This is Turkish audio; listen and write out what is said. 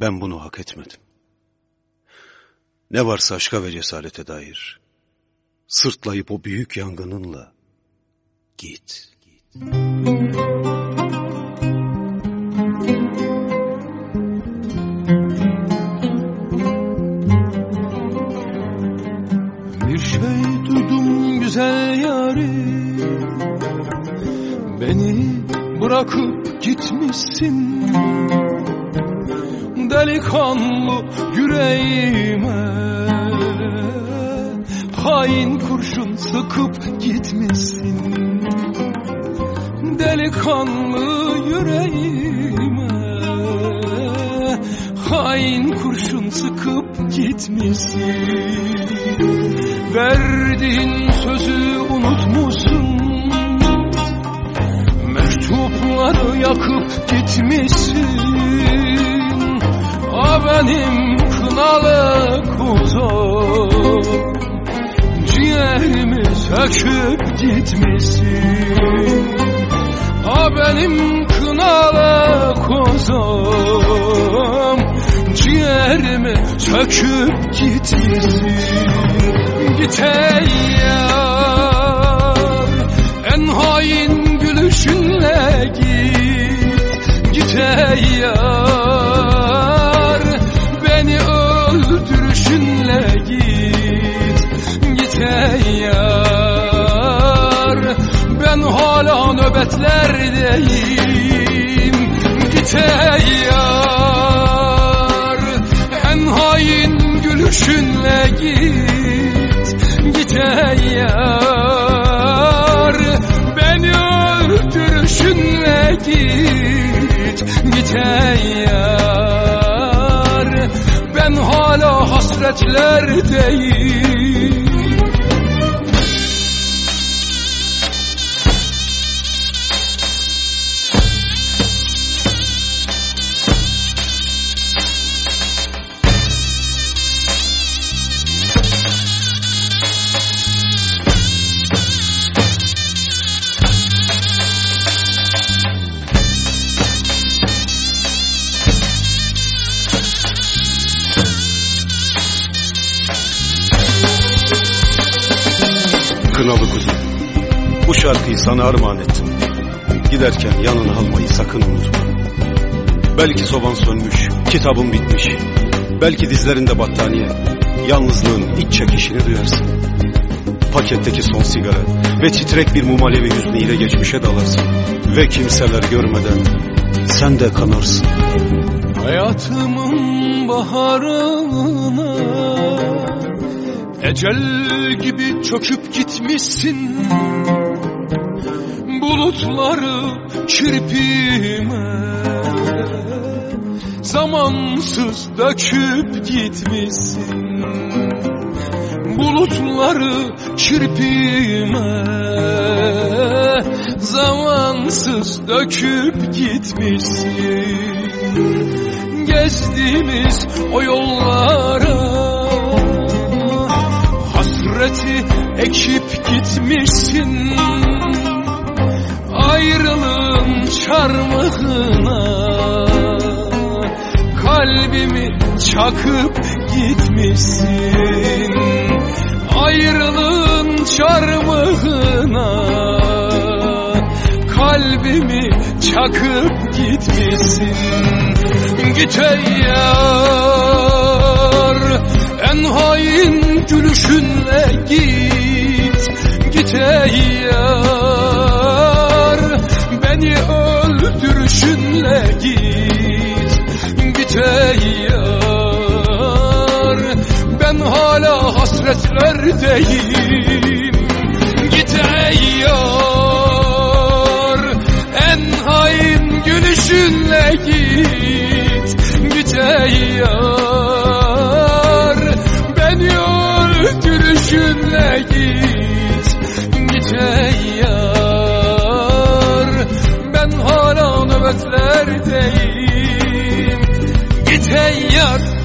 Ben bunu hak etmedim. Ne varsa aşka ve cesarete dair. Sırtlayıp o büyük yangınınla git. git. Bir şey duydum güzel yarim Beni bırakıp gitmişsin Delikanlı yüreğime. Hain kurşun sıkıp gitmişsin Delikanlı yüreğime. Hain kurşun sıkıp gitmişsin Verdiğin sözü unutmuşsun. Mektupları yakıp gitmişsin A benim kınalı kuzum. Ciğerimi söküp gitmişsin. A benim kınalı kuzum. Ciğerimi söküp gitmişsin. Git ey yar hala nöbetlerdeyim Git ey yar En hain gülüşünle git. Git ey yar Beni öldürüşünle git. Git ey yar Ben hala hasretlerdeyim Kınalı kuzum, bu şarkıyı sana armağan ettim. Giderken yanına almayı sakın unutma. Belki soban sönmüş, kitabın bitmiş. Belki dizlerinde battaniye, yalnızlığın iç çekişini duyarsın. Paketteki son sigara ve titrek bir mum alevi hüznüyle geçmişe dalarsın. Ve kimseler görmeden sen de kanarsın. Hayatımın baharına Ecel gibi çöküp gitmişsin. Bulutları kirpime Zamansız döküp gitmişsin. Bulutları kirpime Zamansız döküp gitmişsin. Gezdiğimiz o yollara Hasreti ekip gitmişsin. Ayrılığın çarmıhına Kalbimi çakıp gitmişsin. Ayrılığın çarmıhına Kalbimi çakıp gitmişsin. Git ey yar En hain gülüşünle git Git ey yar. Beni öldürüşünle git Git ey yar. Ben hala hasretlerdeyim Git ey yar öldürüşünle git Git ey yar. Ben hala nöbetlerdeyim Git ey yar